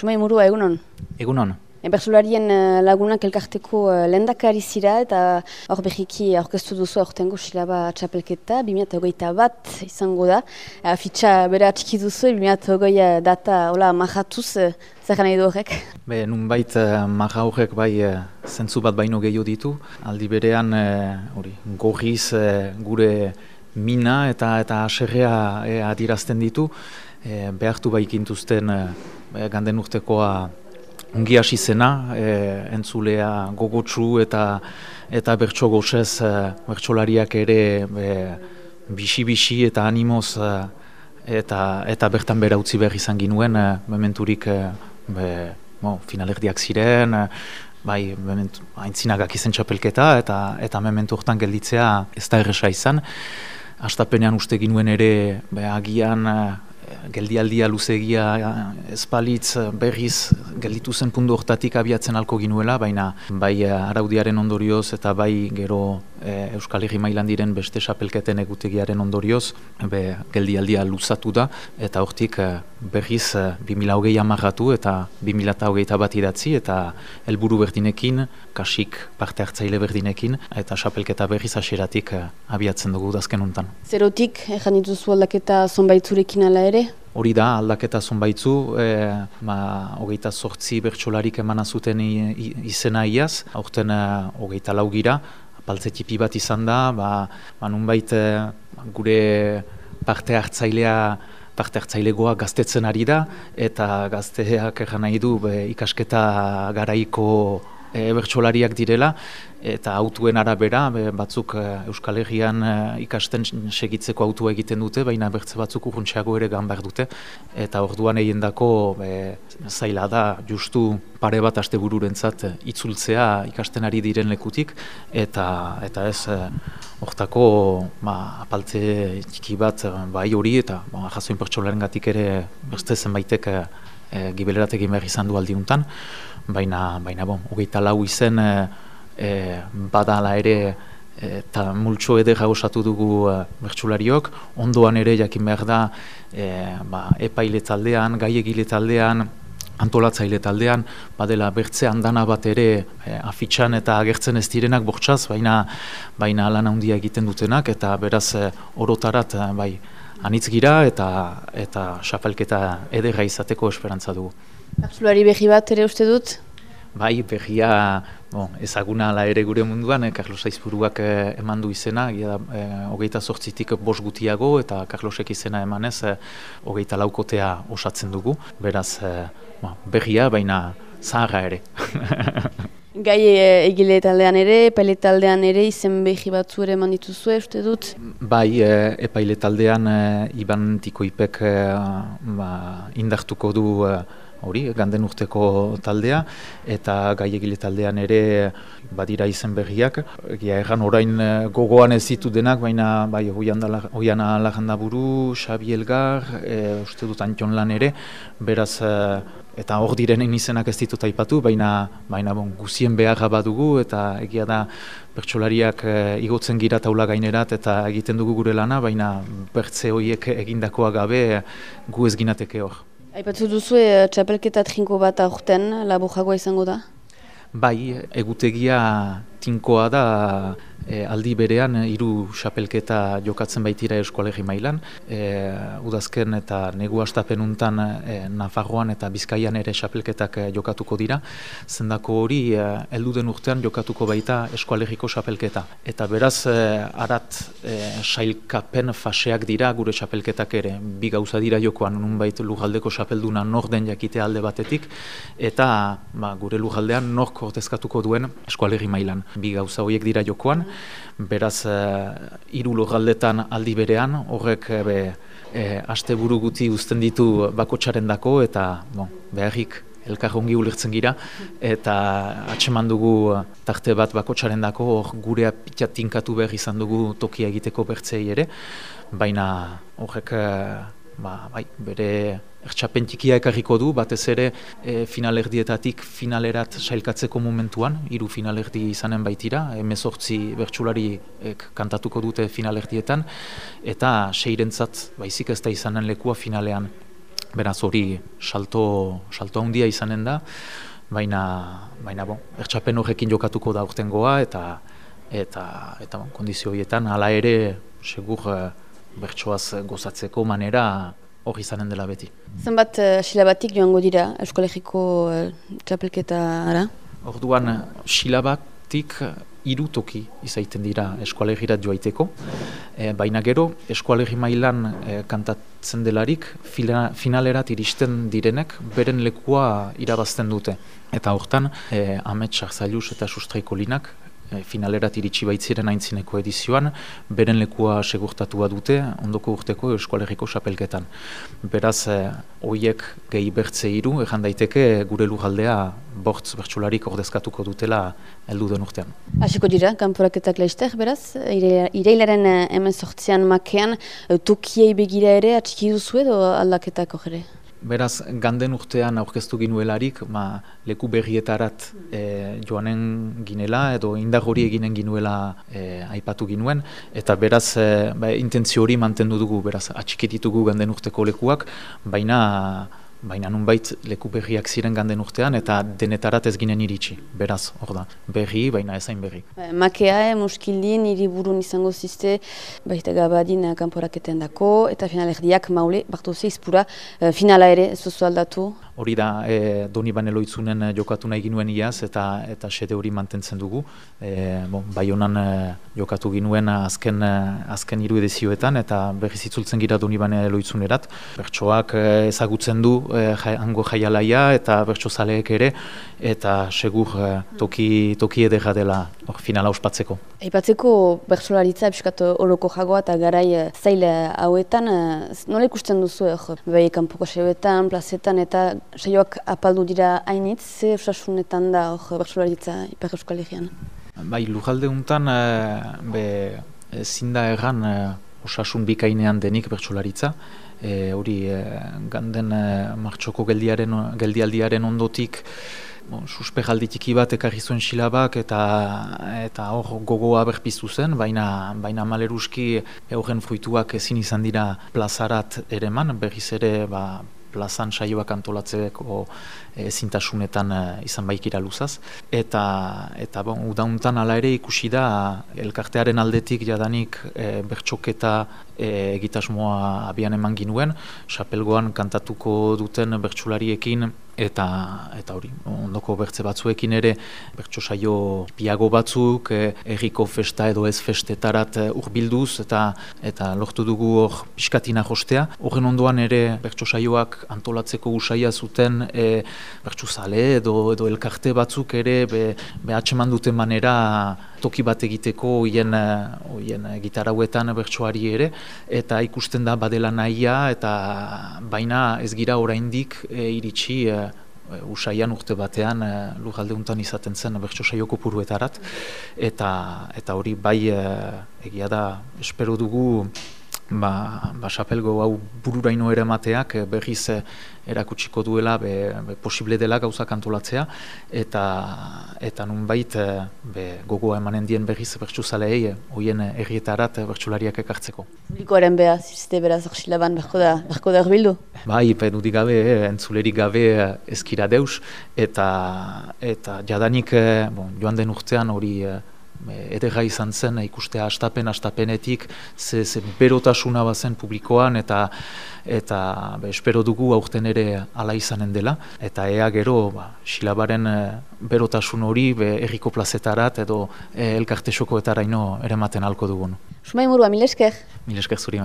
Sumai murua egunon? Egunon. Berzularien eh, lagunak elkarteko uh, lendakari zira eta hor behiki aurkeztu duzu aurtengo silaba txapelketa, 2008 bat izango da. Afitxa bere atxiki duzu, 2008 data hola majatuz, uh, zer nahi du horrek? Be, nun bait uh, maja horrek bai zentzu bat baino gehiago ditu. Aldi berean, hori, gorriz gure mina eta eta aserrea uh, adirazten ditu. Uh, behartu baikintuzten uh, ganden urtekoa ongi hasi zena, e, entzulea gogotsu eta eta bertso gozez e, bertsolariak ere bisi-bisi eta animoz e, eta eta bertan bera utzi behar izan ginuen, e, mementurik e, be, mo, finalerdiak ziren, e, bai, mementu, haintzinagak izen txapelketa eta eta mementu hortan gelditzea ez da erresa izan. Astapenean uste ginuen ere, be, agian geldialdia luzegia espalitz berriz gelditu zen pundu hortatik abiatzen alko ginuela, baina bai araudiaren ondorioz eta bai gero e, Euskal Herri mailan diren beste sapelketen egutegiaren ondorioz be, geldialdia luzatu da eta hortik e, berriz e, 2008 amarratu eta 2008 bat idatzi eta helburu berdinekin, kasik parte hartzaile berdinekin eta sapelketa berriz aseratik abiatzen dugu dazken untan. Zerotik, ezan dituzu aldaketa zonbaitzurekin ala ere? Hori da, aldaketa zonbaitzu, e, ma, hogeita sortzi bertsolarik emana zuten izena iaz, aurten e, hogeita laugira, apaltze tipi bat izan da, ba, ba nunbait e, gure parte hartzailea parte hartzailegoa gaztetzen ari da, eta gazteak egan nahi du be, ikasketa garaiko e, bertsolariak direla eta autuen arabera batzuk e, Euskal Herrian e, ikasten segitzeko autua egiten dute baina bertze batzuk urruntxeago ere gan dute. Eta orduan egin dako zaila da justu pare bat aste bururentzat itzultzea ikasten ari diren lekutik. Eta eta ez hortako ba, apaltze txiki bat bai hori eta ba, jasoin pertsolaren gatik ere beste zenbaitek e, gibelerat egin behar izan du aldiuntan baina baina bon, hogeita lau izen e, e, badala ere eta multxo edera osatu dugu e, bertsulariok, ondoan ere jakin behar da e, ba, epaile taldean, gaiegile taldean, antolatzaile taldean, badela bertze handana bat ere e, afitxan eta agertzen ez direnak bortxaz, baina baina lan handia egiten dutenak, eta beraz e, orotarat e, bai, anitz gira eta eta xapelketa edera izateko esperantza dugu. Bertsulari behi bat ere uste dut? Bai, behia bon, ezaguna ala ere gure munduan, eh, Carlos Aizpuruak eh, eman du izena, gira, eh, hogeita sortzitik bos gutiago, eta Carlosek izena emanez, eh, hogeita laukotea osatzen dugu. Beraz, eh, bon, behia, baina zaharra ere. Gai eh, egile taldean ere, epaile taldean ere, izen behi batzu ere eman dituzu, uste dut? Bai, eh, epaile taldean eh, Iban Tikoipek eh, ba, indartuko du eh, hori, ganden urteko taldea, eta gaiegile taldean ere badira izen berriak. Egia erran orain eh, gogoan ez ditu denak, baina bai, hoian alaganda buru, Xabi Elgar, e, uste dut Antion lan ere, beraz, e, eta hor direnen izenak ez ditut aipatu, baina, baina bon, guzien beharra badugu, eta egia da bertsolariak e, igotzen gira taula gainerat, eta egiten dugu gure lana, baina bertze horiek egindakoa gabe gu ez ginateke hor. Aipatzu duzu e, txapelketa trinko bat aurten, labujagoa izango da? Bai, egutegia tinkoa da e, aldi berean hiru xapelketa jokatzen baitira eskolegi mailan. E, udazken eta negu astapen untan e, Nafarroan eta Bizkaian ere xapelketak e, jokatuko dira. Zendako hori, e, heldu den urtean jokatuko baita eskualegiko xapelketa. Eta beraz, e, arat e, sailkapen faseak dira gure xapelketak ere. Bi gauza dira jokoan, nunbait lugaldeko xapelduna nor den jakite alde batetik, eta ba, gure lugaldean nork ordezkatuko duen eskualegi mailan. Bi gauza horiek dira jokoan, beraz uh, hiru lurraldetan aldi berean horrek eh, be e, aste buru guti uzten ditu bakotsaren dako eta bon, beharrik elkar ongi ulertzen gira. Eta atseman dugu tarte bat bakotsaren dako hor gure tinkatu behar izan dugu tokia egiteko bertzei ere. Baina horrek ba, bai, bere ertxapentikia ekarriko du, batez ere e, finalerdietatik finalerat sailkatzeko momentuan, hiru finalerdi izanen baitira, emezortzi bertsulari kantatuko dute finalerdietan, eta seirentzat baizik ez da izanen lekua finalean. beraz hori salto, salto handia izanen da, baina, baina bon, ertxapen horrekin jokatuko da urtengoa eta eta, eta bon, kondizio horietan hala ere segur uh, bertsoaz gozatzeko manera hori izanen dela beti. Zenbat uh, silabatik joango dira eskolegiko uh, txapelketa ara? Orduan silabatik hiru toki izaiten dira eskualegirat joaiteko. E, baina gero, eskualegi mailan e, kantatzen delarik, fila, finalerat iristen direnek, beren lekua irabazten dute. Eta hortan, e, Amet Sarzailuz eta Sustraiko linak, finalerat iritsi baitziren aintzineko edizioan, beren lekua segurtatua dute ondoko urteko eskualeriko xapelketan. Beraz, e, oiek gehi bertze iru, ejan daiteke gure lujaldea bortz bertsularik ordezkatuko dutela heldu den urtean. Hasiko dira, kanporaketak lehister, beraz, ireilaren e, hemen sortzean makean, e, tokiei begira ere, atxiki duzu edo aldaketak ere? Beraz, ganden urtean aurkeztu ginuelarik, ma, leku berrietarat e, joanen ginela edo indar hori eginen ginuela e, aipatu ginuen, eta beraz, e, ba, intentzio hori mantendu dugu, beraz, atxiketitugu ganden urteko lekuak, baina baina nunbait leku berriak ziren ganden urtean eta denetarat ez ginen iritsi, beraz, hor da, berri, baina ezain berri. Ba, makea, e, muskildin, burun izango ziste, baita gabadin eh, kanporaketen dako, eta finalerdiak maule, bartu zeizpura, eh, finala ere, ez duzu aldatu? Hori da, e, doni baneloitzunen jokatu nahi ginuen iaz, eta eta sede hori mantentzen dugu. E, bon, bai honan jokatu ginuen azken, azken iru edizioetan, eta berriz itzultzen gira doni baneloitzunerat. Bertsoak ezagutzen du e, hango jaialaia eta bertsozaleek ere eta segur e, toki, toki edera dela or, finala ospatzeko. Aipatzeko bertsolaritza episkat oroko jagoa eta garai e, zaile hauetan, nola ikusten duzu hor? Bai, kanpoko sebetan, plazetan eta saioak apaldu dira hainitz, ze osasunetan da hor bertsolaritza Iper Euskal Bai, lujalde untan, be, zinda erran osasun bikainean denik bertsolaritza, e, hori e, ganden e, martxoko geldiaren, geldialdiaren ondotik bon, suspe tiki bat ekarri zuen silabak eta eta hor gogoa berpiztu zen, baina, baina maleruski euren fruituak ezin izan dira plazarat ere man, berriz ere ba, plazan saioak antolatzeko ezintasunetan izan baikira luzaz. Eta, eta bon, udauntan ala ere ikusi da elkartearen aldetik jadanik e, bertxoketa egitasmoa abian eman ginuen, xapelgoan kantatuko duten bertsulariekin eta eta hori ondoko bertze batzuekin ere bertso saio piago batzuk e, erriko festa edo ez festetarat e, urbilduz eta eta lortu dugu hor piskatina jostea. Horren ondoan ere bertso saioak antolatzeko usaia zuten e, bertso zale edo, edo elkarte batzuk ere be, be duten manera toki bat egiteko hoien hoien gitarauetan bertsoari ere eta ikusten da badela nahia eta baina ez gira oraindik e, iritsi e, usaian urte batean e, lugalde untan izaten zen bertso saioko puruetarat eta eta hori bai egia da espero dugu ba, ba xapelgo hau bururaino ere mateak eh, berriz eh, erakutsiko duela be, be posible dela gauza kantolatzea eta eta nunbait eh, be gogoa emanen dien berriz bertsuzalei hoien errietarat bertsulariak ekartzeko. Publikoaren beha, zizte beraz orxilaban berko da, berko da erbildu? Bai, penudik gabe, entzulerik gabe eskira deus eta eta jadanik bon, joan den urtean hori edera izan zen ikustea astapen astapenetik ze, ze berotasuna bazen publikoan eta eta be, espero dugu aurten ere ala izanen dela eta ea gero ba, silabaren e, berotasun hori be, erriko plazetarat edo e, elkarte ino ere maten halko dugun. Sumai murua, mil esker? Mil esker zuri